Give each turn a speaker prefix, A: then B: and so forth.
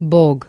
A: Bog.